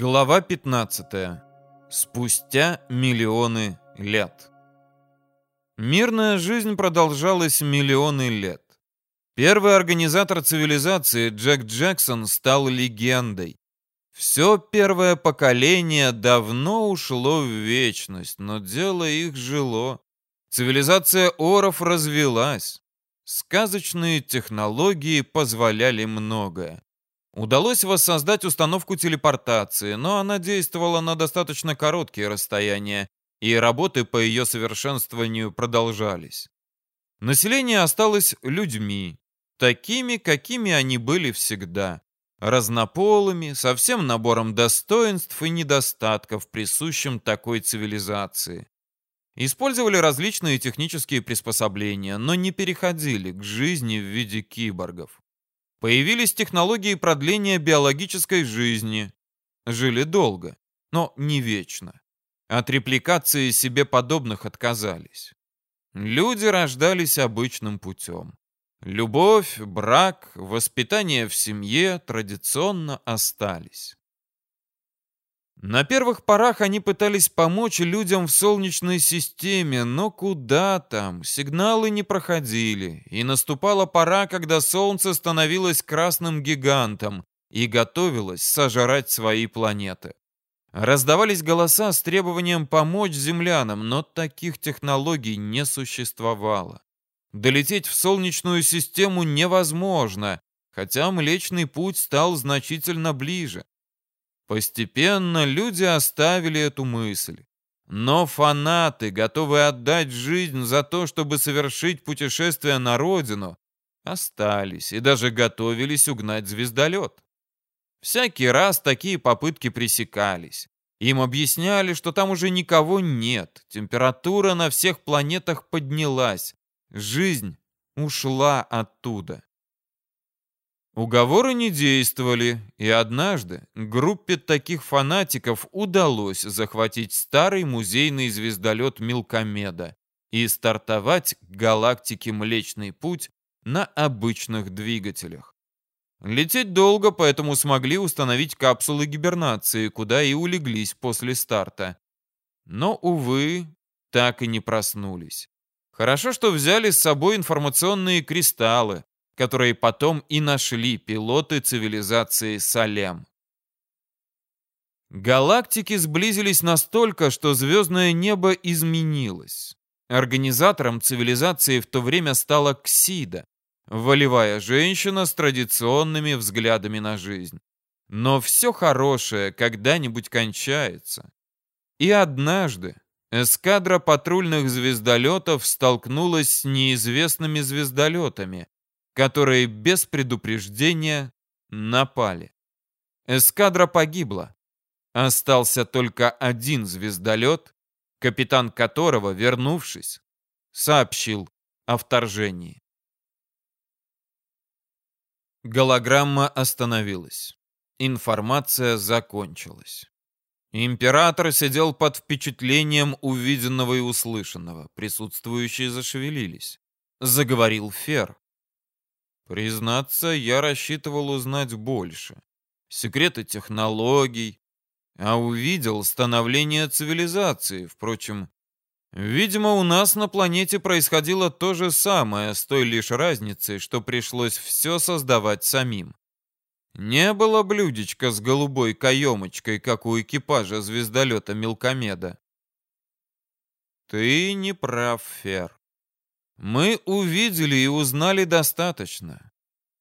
Глава 15. Спустя миллионы лет. Мирная жизнь продолжалась миллионы лет. Первый организатор цивилизации Джек Джексон стал легендой. Все первое поколение давно ушло в вечность, но дело их жило. Цивилизация оров развелась. Сказочные технологии позволяли многое. Удалось воссоздать установку телепортации, но она действовала на достаточно короткие расстояния, и работы по ее совершенствованию продолжались. Население осталось людьми, такими, какими они были всегда, разнополыми, со всем набором достоинств и недостатков, присущим такой цивилизации. Использовали различные технические приспособления, но не переходили к жизни в виде киборгов. Появились технологии продления биологической жизни. Жили долго, но не вечно. От репликации себе подобных отказались. Люди рождались обычным путем. Любовь, брак, воспитание в семье традиционно остались. На первых порах они пытались помочь людям в Солнечной системе, но куда там, сигналы не проходили, и наступала пора, когда Солнце становилось красным гигантом и готовилось сожрать свои планеты. Раздавались голоса с требованием помочь землянам, но таких технологий не существовало. Долететь в Солнечную систему невозможно, хотя Млечный Путь стал значительно ближе. Постепенно люди оставили эту мысль. Но фанаты, готовые отдать жизнь за то, чтобы совершить путешествие на родину, остались и даже готовились угнать звездолет. Всякий раз такие попытки пресекались. Им объясняли, что там уже никого нет, температура на всех планетах поднялась, жизнь ушла оттуда. Уговоры не действовали, и однажды группе таких фанатиков удалось захватить старый музейный звездолет Милкомеда и стартовать к галактике Млечный Путь на обычных двигателях. Лететь долго, поэтому смогли установить капсулы гибернации, куда и улеглись после старта. Но, увы, так и не проснулись. Хорошо, что взяли с собой информационные кристаллы, которые потом и нашли пилоты цивилизации Салем. Галактики сблизились настолько, что звездное небо изменилось. Организатором цивилизации в то время стала Ксида, волевая женщина с традиционными взглядами на жизнь. Но все хорошее когда-нибудь кончается. И однажды эскадра патрульных звездолетов столкнулась с неизвестными звездолетами, которые без предупреждения напали. Эскадра погибла. Остался только один звездолет, капитан которого, вернувшись, сообщил о вторжении. Голограмма остановилась. Информация закончилась. Император сидел под впечатлением увиденного и услышанного. Присутствующие зашевелились. Заговорил Фер. Признаться, я рассчитывал узнать больше. Секреты технологий, а увидел становление цивилизации. Впрочем, видимо, у нас на планете происходило то же самое, с той лишь разницей, что пришлось все создавать самим. Не было блюдечка с голубой каемочкой, как у экипажа звездолета Мелкомеда. Ты не прав, Фер. Мы увидели и узнали достаточно.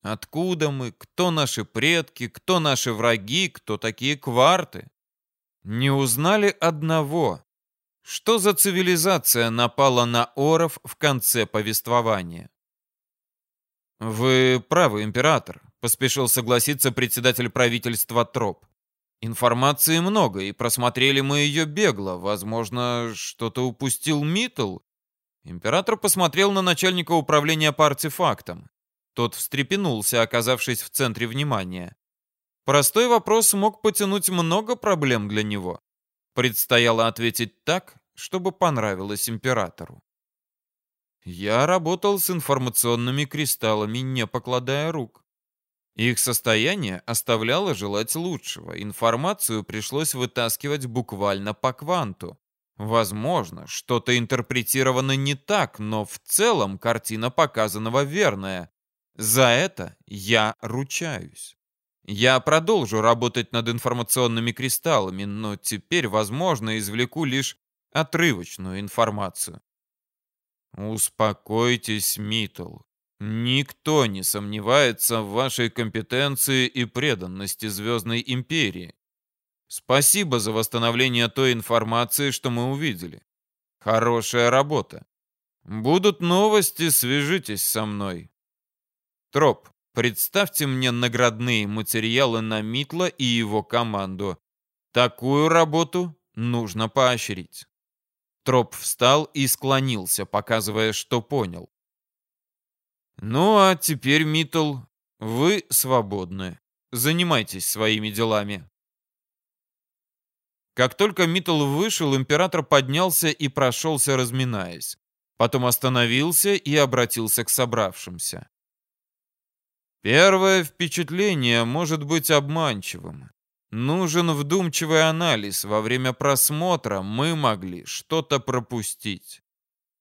Откуда мы, кто наши предки, кто наши враги, кто такие кварты. Не узнали одного. Что за цивилизация напала на оров в конце повествования? Вы правы, император, поспешил согласиться председатель правительства Троп. Информации много, и просмотрели мы ее бегло. Возможно, что-то упустил Митл Император посмотрел на начальника управления по артефактам. Тот встрепенулся, оказавшись в центре внимания. Простой вопрос мог потянуть много проблем для него. Предстояло ответить так, чтобы понравилось императору. Я работал с информационными кристаллами, не покладая рук. Их состояние оставляло желать лучшего. Информацию пришлось вытаскивать буквально по кванту. Возможно, что-то интерпретировано не так, но в целом картина показанного верная. За это я ручаюсь. Я продолжу работать над информационными кристаллами, но теперь, возможно, извлеку лишь отрывочную информацию. Успокойтесь, Митл. Никто не сомневается в вашей компетенции и преданности Звездной Империи. Спасибо за восстановление той информации, что мы увидели. Хорошая работа. Будут новости, свяжитесь со мной. Троп, представьте мне наградные материалы на Митла и его команду. Такую работу нужно поощрить. Троп встал и склонился, показывая, что понял. Ну а теперь, Митл, вы свободны. Занимайтесь своими делами. Как только Митл вышел, император поднялся и прошелся, разминаясь. Потом остановился и обратился к собравшимся. Первое впечатление может быть обманчивым. Нужен вдумчивый анализ. Во время просмотра мы могли что-то пропустить.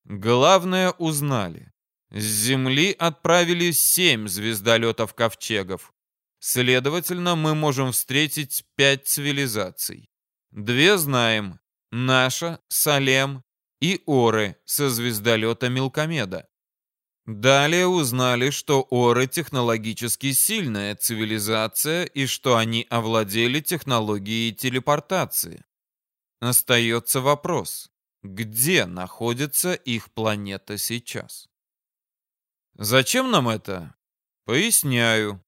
Главное узнали. С Земли отправили семь звездолетов-ковчегов. Следовательно, мы можем встретить пять цивилизаций. Две знаем. Наша, Салем и Оры со звездолета Мелкомеда. Далее узнали, что Оры технологически сильная цивилизация и что они овладели технологией телепортации. Остается вопрос, где находится их планета сейчас? Зачем нам это? Поясняю.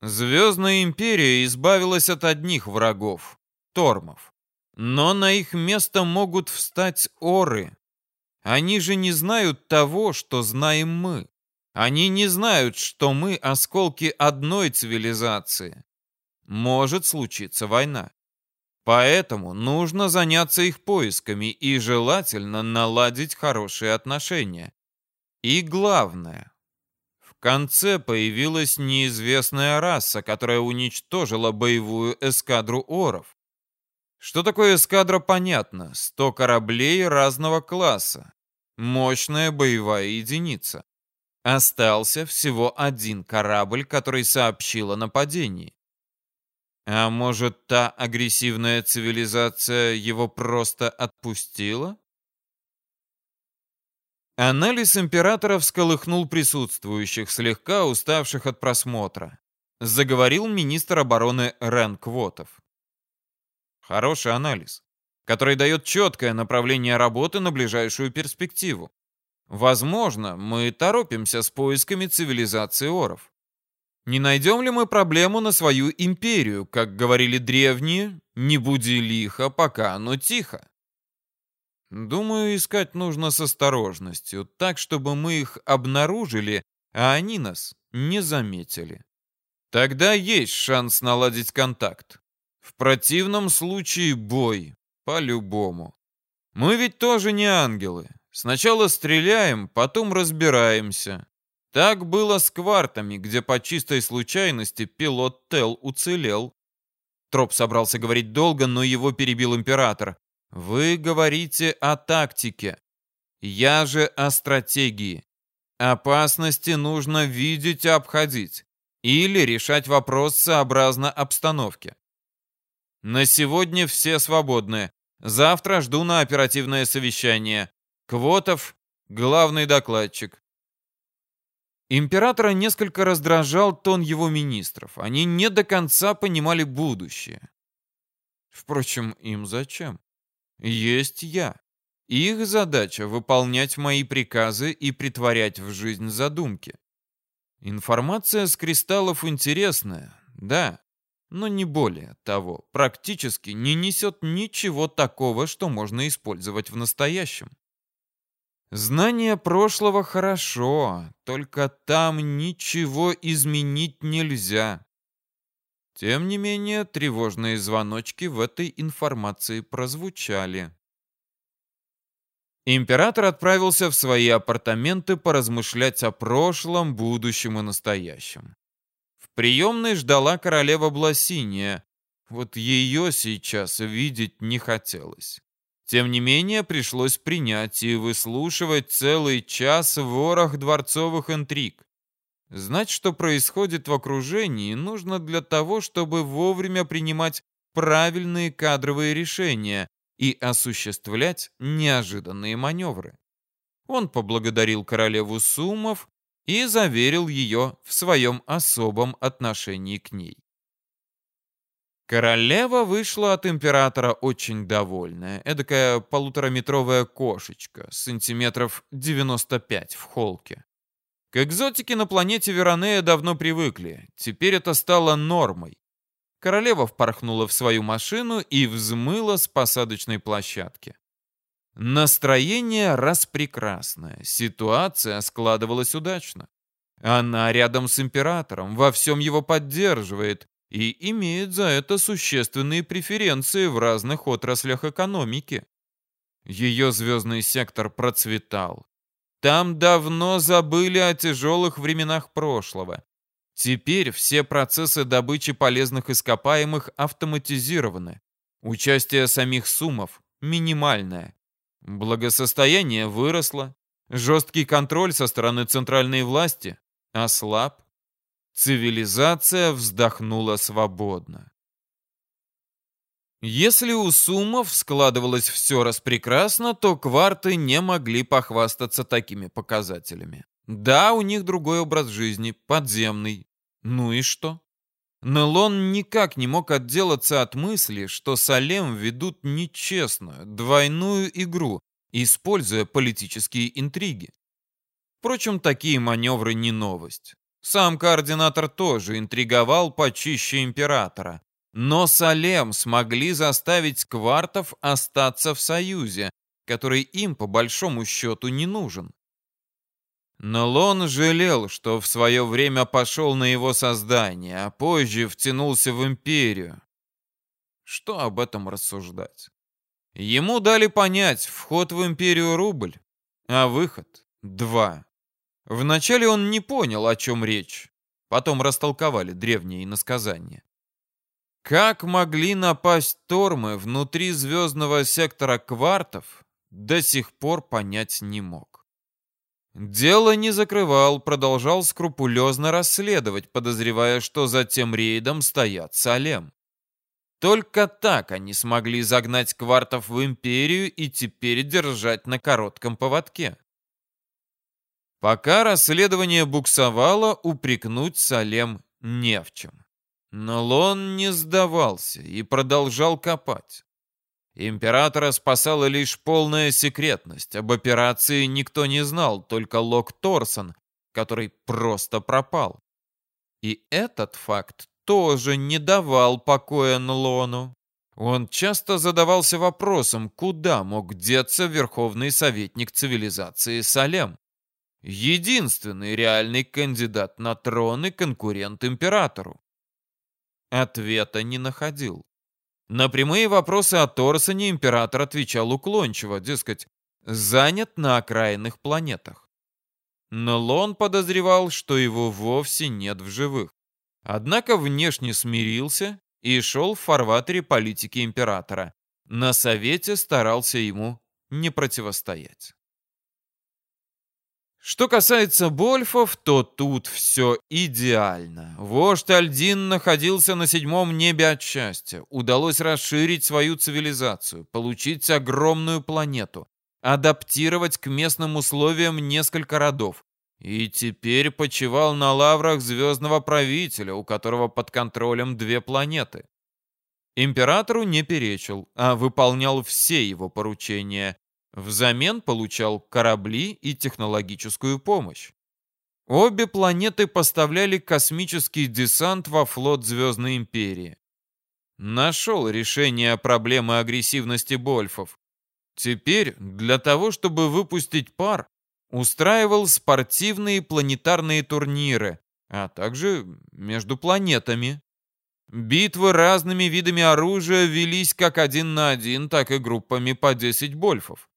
Звездная империя избавилась от одних врагов — тормов. Но на их место могут встать оры. Они же не знают того, что знаем мы. Они не знают, что мы осколки одной цивилизации. Может случиться война. Поэтому нужно заняться их поисками и желательно наладить хорошие отношения. И главное, в конце появилась неизвестная раса, которая уничтожила боевую эскадру оров. Что такое эскадра, понятно. 100 кораблей разного класса. Мощная боевая единица. Остался всего один корабль, который сообщил о нападении. А может, та агрессивная цивилизация его просто отпустила? Анализ императора всколыхнул присутствующих, слегка уставших от просмотра. Заговорил министр обороны Рен Квотов. Хороший анализ, который дает четкое направление работы на ближайшую перспективу. Возможно, мы торопимся с поисками цивилизации оров. Не найдем ли мы проблему на свою империю, как говорили древние, не буди лихо, пока оно тихо? Думаю, искать нужно с осторожностью, так, чтобы мы их обнаружили, а они нас не заметили. Тогда есть шанс наладить контакт. В противном случае бой. По-любому. Мы ведь тоже не ангелы. Сначала стреляем, потом разбираемся. Так было с квартами, где по чистой случайности пилот Тел уцелел. Троп собрался говорить долго, но его перебил император. Вы говорите о тактике. Я же о стратегии. Опасности нужно видеть и обходить. Или решать вопрос сообразно обстановке. На сегодня все свободны. Завтра жду на оперативное совещание. Квотов — главный докладчик. Императора несколько раздражал тон его министров. Они не до конца понимали будущее. Впрочем, им зачем? Есть я. Их задача — выполнять мои приказы и притворять в жизнь задумки. Информация с кристаллов интересная, да, но не более того, практически не несет ничего такого, что можно использовать в настоящем. Знание прошлого хорошо, только там ничего изменить нельзя. Тем не менее, тревожные звоночки в этой информации прозвучали. Император отправился в свои апартаменты поразмышлять о прошлом, будущем и настоящем приемной ждала королева Бласиния. Вот ее сейчас видеть не хотелось. Тем не менее, пришлось принять и выслушивать целый час ворох дворцовых интриг. Знать, что происходит в окружении, нужно для того, чтобы вовремя принимать правильные кадровые решения и осуществлять неожиданные маневры. Он поблагодарил королеву Сумов и заверил ее в своем особом отношении к ней. Королева вышла от императора очень довольная, эдакая полутораметровая кошечка, сантиметров 95 в холке. К экзотике на планете Веронея давно привыкли, теперь это стало нормой. Королева впорхнула в свою машину и взмыла с посадочной площадки. Настроение распрекрасное, ситуация складывалась удачно. Она рядом с императором, во всем его поддерживает и имеет за это существенные преференции в разных отраслях экономики. Ее звездный сектор процветал. Там давно забыли о тяжелых временах прошлого. Теперь все процессы добычи полезных ископаемых автоматизированы. Участие самих суммов минимальное. Благосостояние выросло. Жесткий контроль со стороны центральной власти ослаб. Цивилизация вздохнула свободно. Если у суммов складывалось все распрекрасно, то кварты не могли похвастаться такими показателями. Да, у них другой образ жизни, подземный. Ну и что? Нелон никак не мог отделаться от мысли, что Салем ведут нечестную, двойную игру, используя политические интриги. Впрочем, такие маневры не новость. Сам координатор тоже интриговал почище императора, но Салем смогли заставить квартов остаться в союзе, который им по большому счету не нужен. Но Лон жалел, что в свое время пошел на его создание, а позже втянулся в империю. Что об этом рассуждать? Ему дали понять, вход в империю рубль, а выход — два. Вначале он не понял, о чем речь. Потом растолковали древние иносказания. Как могли напасть Тормы внутри звездного сектора квартов, до сих пор понять не мог. Дело не закрывал, продолжал скрупулезно расследовать, подозревая, что за тем рейдом стоят Салем. Только так они смогли загнать квартов в империю и теперь держать на коротком поводке. Пока расследование буксовало, упрекнуть Салем не в чем. Но Лон не сдавался и продолжал копать. Императора спасала лишь полная секретность. Об операции никто не знал, только Лок Торсон, который просто пропал. И этот факт тоже не давал покоя Нлону. Он часто задавался вопросом, куда мог деться верховный советник цивилизации Салем. Единственный реальный кандидат на трон и конкурент императору. Ответа не находил. На прямые вопросы о Торсоне император отвечал уклончиво, дескать, занят на окраинных планетах. Но Лон подозревал, что его вовсе нет в живых. Однако внешне смирился и шел в фарватере политики императора. На совете старался ему не противостоять. Что касается Больфов, то тут все идеально. Вождь Альдин находился на седьмом небе от счастья. Удалось расширить свою цивилизацию, получить огромную планету, адаптировать к местным условиям несколько родов. И теперь почивал на лаврах звездного правителя, у которого под контролем две планеты. Императору не перечил, а выполнял все его поручения, Взамен получал корабли и технологическую помощь. Обе планеты поставляли космический десант во флот Звездной Империи. Нашел решение проблемы агрессивности Больфов. Теперь для того, чтобы выпустить пар, устраивал спортивные планетарные турниры, а также между планетами. Битвы разными видами оружия велись как один на один, так и группами по 10 Больфов.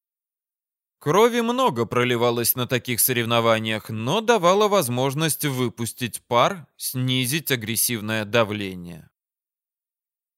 Крови много проливалось на таких соревнованиях, но давало возможность выпустить пар, снизить агрессивное давление.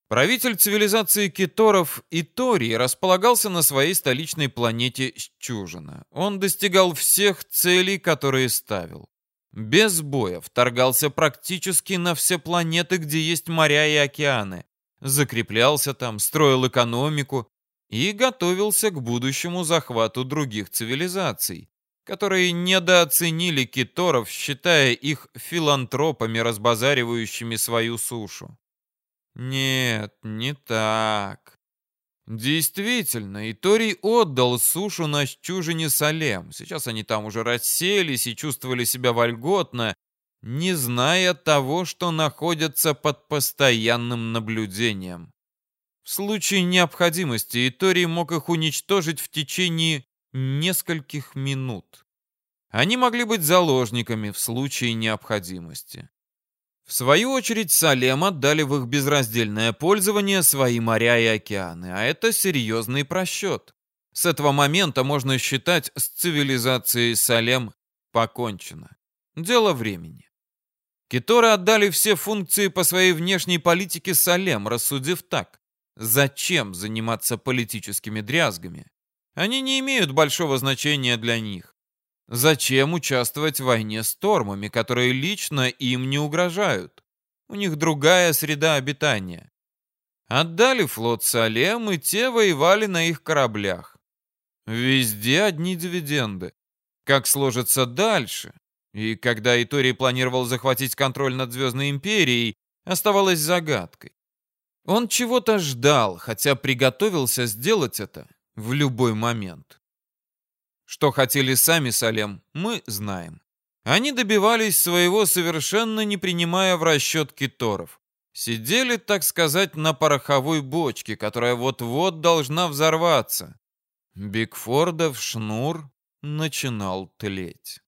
Правитель цивилизации киторов Итори располагался на своей столичной планете Счужина. Он достигал всех целей, которые ставил. Без боя вторгался практически на все планеты, где есть моря и океаны. Закреплялся там, строил экономику и готовился к будущему захвату других цивилизаций, которые недооценили киторов, считая их филантропами, разбазаривающими свою сушу. Нет, не так. Действительно, Иторий отдал сушу на чужине Салем. Сейчас они там уже расселись и чувствовали себя вольготно, не зная того, что находятся под постоянным наблюдением. В случае необходимости Иторий мог их уничтожить в течение нескольких минут. Они могли быть заложниками в случае необходимости. В свою очередь, Салем отдали в их безраздельное пользование свои моря и океаны, а это серьезный просчет. С этого момента можно считать с цивилизацией Салем покончено. Дело времени. Киторы отдали все функции по своей внешней политике Салем, рассудив так. Зачем заниматься политическими дрязгами? Они не имеют большого значения для них. Зачем участвовать в войне с тормами, которые лично им не угрожают? У них другая среда обитания. Отдали флот Салем, и те воевали на их кораблях. Везде одни дивиденды. Как сложится дальше? И когда Итори планировал захватить контроль над Звездной Империей, оставалось загадкой. Он чего-то ждал, хотя приготовился сделать это в любой момент. Что хотели сами Салем, мы знаем. Они добивались своего, совершенно не принимая в расчет киторов. Сидели, так сказать, на пороховой бочке, которая вот-вот должна взорваться. Бигфордов шнур начинал тлеть.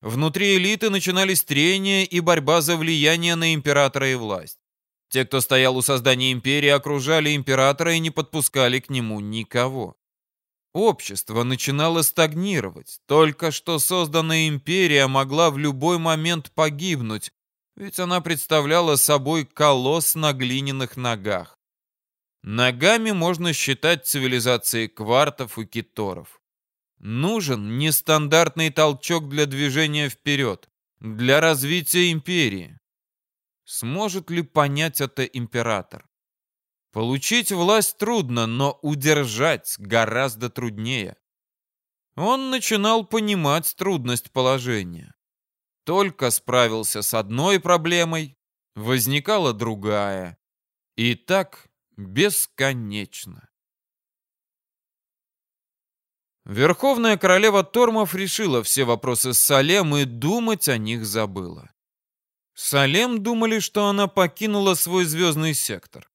Внутри элиты начинались трения и борьба за влияние на императора и власть. Те, кто стоял у создания империи, окружали императора и не подпускали к нему никого. Общество начинало стагнировать. Только что созданная империя могла в любой момент погибнуть, ведь она представляла собой колосс на глиняных ногах. Ногами можно считать цивилизации квартов и киторов. Нужен нестандартный толчок для движения вперед, для развития империи. Сможет ли понять это император? Получить власть трудно, но удержать гораздо труднее. Он начинал понимать трудность положения. Только справился с одной проблемой, возникала другая. И так бесконечно. Верховная королева Тормов решила все вопросы с Салем и думать о них забыла. Салем думали, что она покинула свой звездный сектор.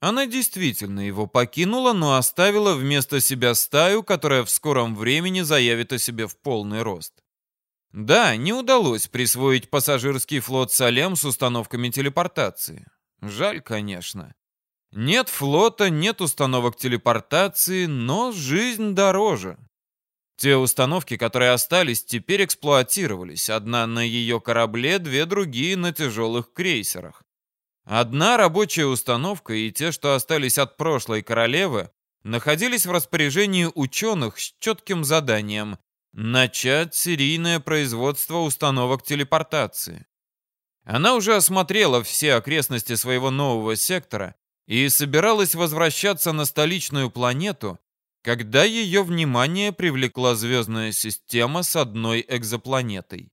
Она действительно его покинула, но оставила вместо себя стаю, которая в скором времени заявит о себе в полный рост. Да, не удалось присвоить пассажирский флот Салем с установками телепортации. Жаль, конечно. Нет флота, нет установок телепортации, но жизнь дороже. Те установки, которые остались, теперь эксплуатировались. Одна на ее корабле, две другие на тяжелых крейсерах. Одна рабочая установка и те, что остались от прошлой королевы, находились в распоряжении ученых с четким заданием начать серийное производство установок телепортации. Она уже осмотрела все окрестности своего нового сектора и собиралась возвращаться на столичную планету, когда ее внимание привлекла звездная система с одной экзопланетой.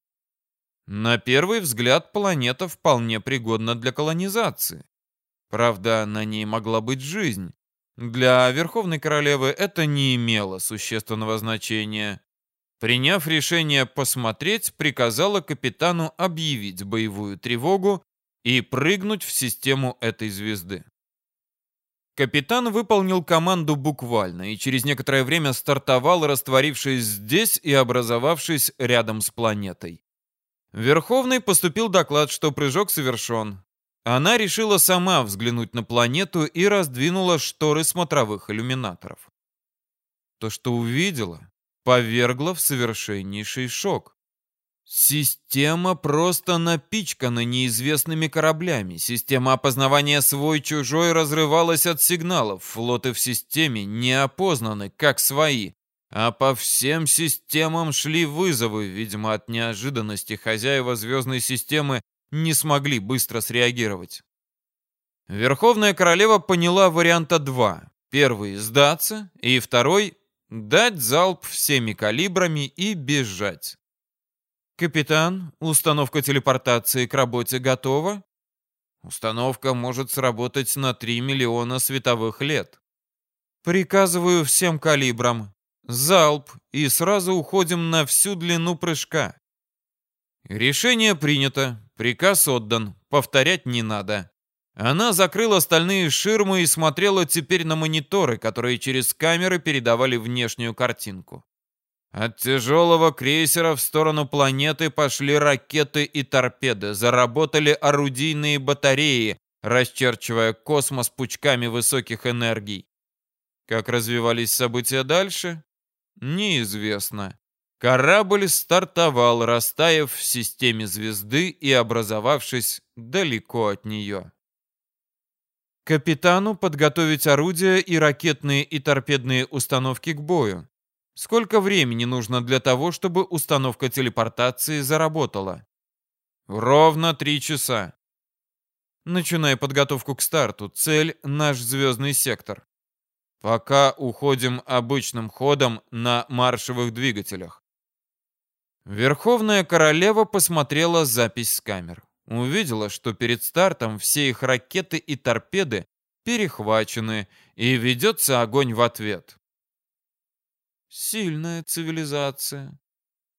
На первый взгляд планета вполне пригодна для колонизации. Правда, на ней могла быть жизнь. Для Верховной Королевы это не имело существенного значения. Приняв решение посмотреть, приказала капитану объявить боевую тревогу и прыгнуть в систему этой звезды. Капитан выполнил команду буквально и через некоторое время стартовал, растворившись здесь и образовавшись рядом с планетой. Верховный поступил доклад, что прыжок совершен. Она решила сама взглянуть на планету и раздвинула шторы смотровых иллюминаторов. То, что увидела, повергло в совершеннейший шок. Система просто напичкана неизвестными кораблями. Система опознавания свой-чужой разрывалась от сигналов. Флоты в системе не опознаны, как свои. А по всем системам шли вызовы. Видимо, от неожиданности хозяева звездной системы не смогли быстро среагировать. Верховная королева поняла варианта два. Первый — сдаться, и второй — дать залп всеми калибрами и бежать. «Капитан, установка телепортации к работе готова?» «Установка может сработать на 3 миллиона световых лет». «Приказываю всем калибрам. Залп, и сразу уходим на всю длину прыжка». Решение принято, приказ отдан, повторять не надо. Она закрыла стальные ширмы и смотрела теперь на мониторы, которые через камеры передавали внешнюю картинку. От тяжелого крейсера в сторону планеты пошли ракеты и торпеды, заработали орудийные батареи, расчерчивая космос пучками высоких энергий. Как развивались события дальше? Неизвестно. Корабль стартовал, растаяв в системе звезды и образовавшись далеко от нее. Капитану подготовить орудия и ракетные и торпедные установки к бою. Сколько времени нужно для того, чтобы установка телепортации заработала? Ровно три часа. Начиная подготовку к старту. Цель — наш звездный сектор. Пока уходим обычным ходом на маршевых двигателях. Верховная королева посмотрела запись с камер. Увидела, что перед стартом все их ракеты и торпеды перехвачены, и ведется огонь в ответ. Сильная цивилизация.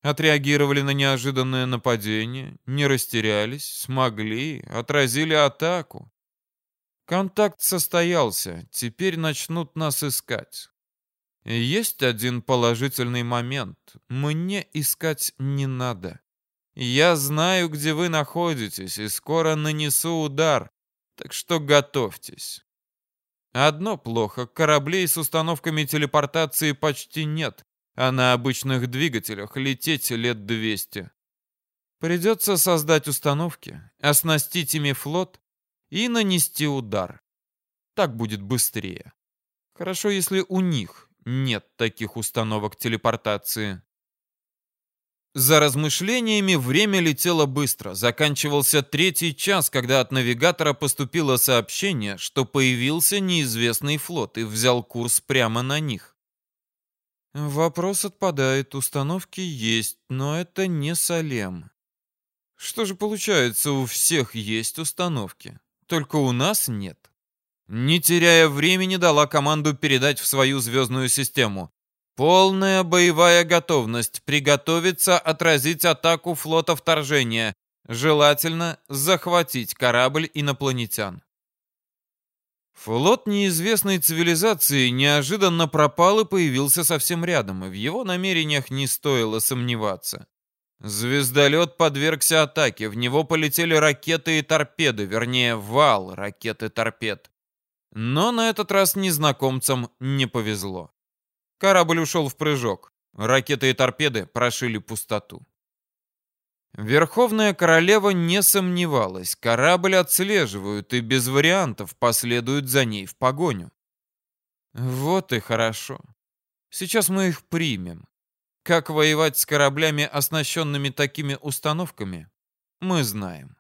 Отреагировали на неожиданное нападение, не растерялись, смогли, отразили атаку. Контакт состоялся, теперь начнут нас искать. Есть один положительный момент. Мне искать не надо. Я знаю, где вы находитесь, и скоро нанесу удар, так что готовьтесь. Одно плохо, кораблей с установками телепортации почти нет, а на обычных двигателях лететь лет 200. Придется создать установки, оснастить ими флот и нанести удар. Так будет быстрее. Хорошо, если у них нет таких установок телепортации. За размышлениями время летело быстро. Заканчивался третий час, когда от навигатора поступило сообщение, что появился неизвестный флот и взял курс прямо на них. Вопрос отпадает, установки есть, но это не Салем. Что же получается, у всех есть установки, только у нас нет. Не теряя времени, дала команду передать в свою звездную систему. Полная боевая готовность. Приготовиться отразить атаку флота вторжения. Желательно захватить корабль инопланетян. Флот неизвестной цивилизации неожиданно пропал и появился совсем рядом, и в его намерениях не стоило сомневаться. Звездолет подвергся атаке, в него полетели ракеты и торпеды, вернее, вал ракет и торпед. Но на этот раз незнакомцам не повезло. Корабль ушел в прыжок. Ракеты и торпеды прошили пустоту. Верховная королева не сомневалась. Корабль отслеживают и без вариантов последуют за ней в погоню. Вот и хорошо. Сейчас мы их примем. Как воевать с кораблями, оснащенными такими установками, мы знаем.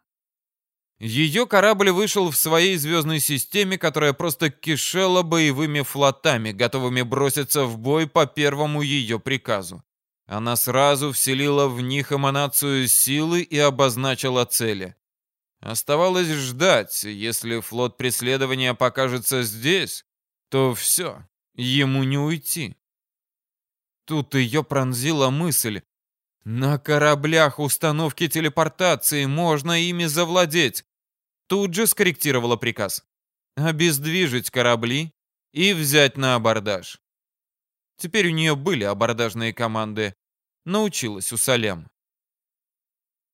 Ее корабль вышел в своей звездной системе, которая просто кишела боевыми флотами, готовыми броситься в бой по первому ее приказу. Она сразу вселила в них эманацию силы и обозначила цели. Оставалось ждать, если флот преследования покажется здесь, то все, ему не уйти. Тут ее пронзила мысль. На кораблях установки телепортации можно ими завладеть тут же скорректировала приказ. Обездвижить корабли и взять на абордаж. Теперь у нее были абордажные команды. Научилась у Салем.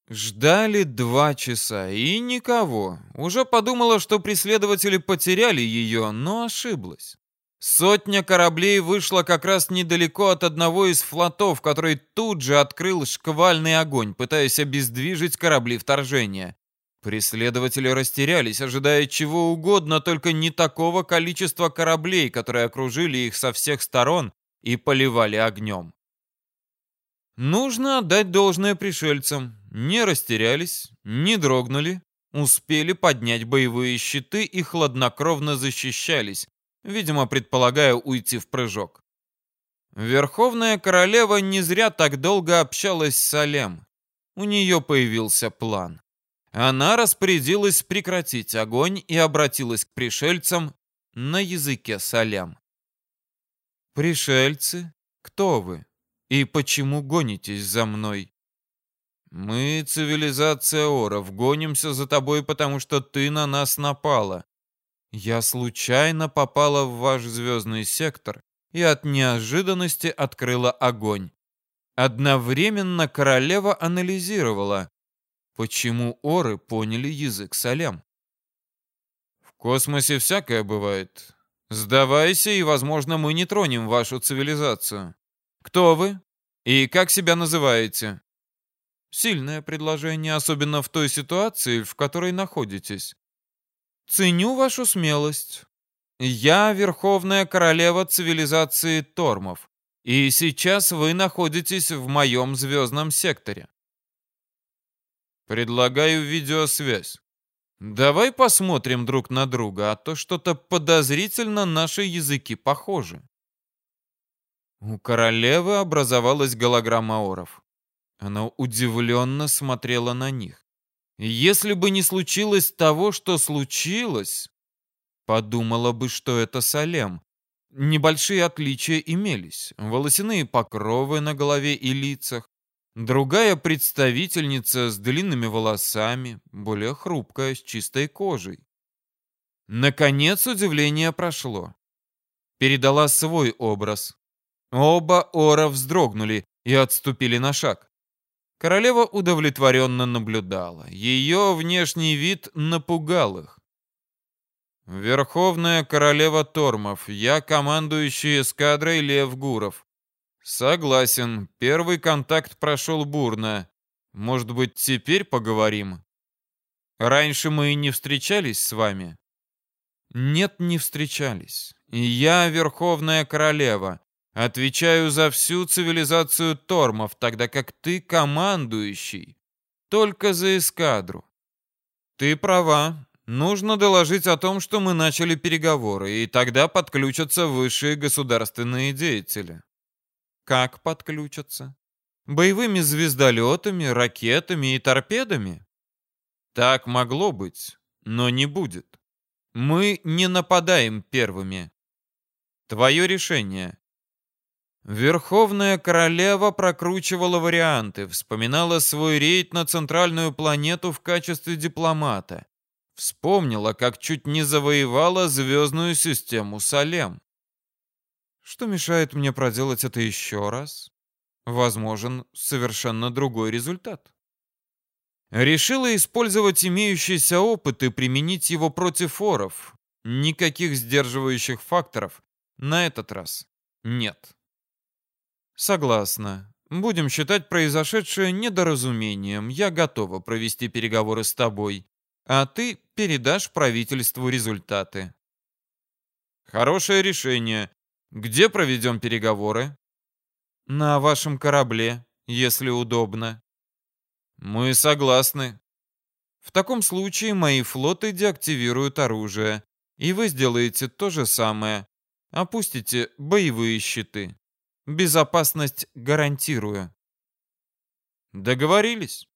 Ждали два часа, и никого. Уже подумала, что преследователи потеряли ее, но ошиблась. Сотня кораблей вышла как раз недалеко от одного из флотов, который тут же открыл шквальный огонь, пытаясь обездвижить корабли вторжения. Преследователи растерялись, ожидая чего угодно, только не такого количества кораблей, которые окружили их со всех сторон и поливали огнем. Нужно отдать должное пришельцам. Не растерялись, не дрогнули, успели поднять боевые щиты и хладнокровно защищались, видимо, предполагая уйти в прыжок. Верховная королева не зря так долго общалась с Алем. У нее появился план. Она распорядилась прекратить огонь и обратилась к пришельцам на языке Салям. «Пришельцы, кто вы и почему гонитесь за мной?» «Мы, цивилизация Оров, гонимся за тобой, потому что ты на нас напала. Я случайно попала в ваш звездный сектор и от неожиданности открыла огонь. Одновременно королева анализировала, почему оры поняли язык солям. В космосе всякое бывает. Сдавайся, и, возможно, мы не тронем вашу цивилизацию. Кто вы? И как себя называете? Сильное предложение, особенно в той ситуации, в которой находитесь. Ценю вашу смелость. Я верховная королева цивилизации Тормов, и сейчас вы находитесь в моем звездном секторе. Предлагаю видеосвязь. Давай посмотрим друг на друга, а то что-то подозрительно наши языки похожи. У королевы образовалась голограмма оров. Она удивленно смотрела на них. Если бы не случилось того, что случилось, подумала бы, что это Салем. Небольшие отличия имелись. Волосяные покровы на голове и лицах. Другая представительница с длинными волосами, более хрупкая, с чистой кожей. Наконец удивление прошло. Передала свой образ. Оба ора вздрогнули и отступили на шаг. Королева удовлетворенно наблюдала. Ее внешний вид напугал их. «Верховная королева Тормов, я командующий эскадрой Лев Гуров». «Согласен, первый контакт прошел бурно. Может быть, теперь поговорим?» «Раньше мы не встречались с вами?» «Нет, не встречались. Я Верховная Королева. Отвечаю за всю цивилизацию Тормов, тогда как ты командующий. Только за эскадру. Ты права. Нужно доложить о том, что мы начали переговоры, и тогда подключатся высшие государственные деятели. Как подключатся? Боевыми звездолетами, ракетами и торпедами? Так могло быть, но не будет. Мы не нападаем первыми. Твое решение. Верховная королева прокручивала варианты, вспоминала свой рейд на центральную планету в качестве дипломата. Вспомнила, как чуть не завоевала звездную систему Салем. Что мешает мне проделать это еще раз? Возможен совершенно другой результат. Решила использовать имеющийся опыт и применить его против оров. Никаких сдерживающих факторов на этот раз нет. Согласна. Будем считать произошедшее недоразумением. Я готова провести переговоры с тобой, а ты передашь правительству результаты. Хорошее решение. Где проведем переговоры? На вашем корабле, если удобно. Мы согласны. В таком случае мои флоты деактивируют оружие, и вы сделаете то же самое. Опустите боевые щиты. Безопасность гарантирую. Договорились.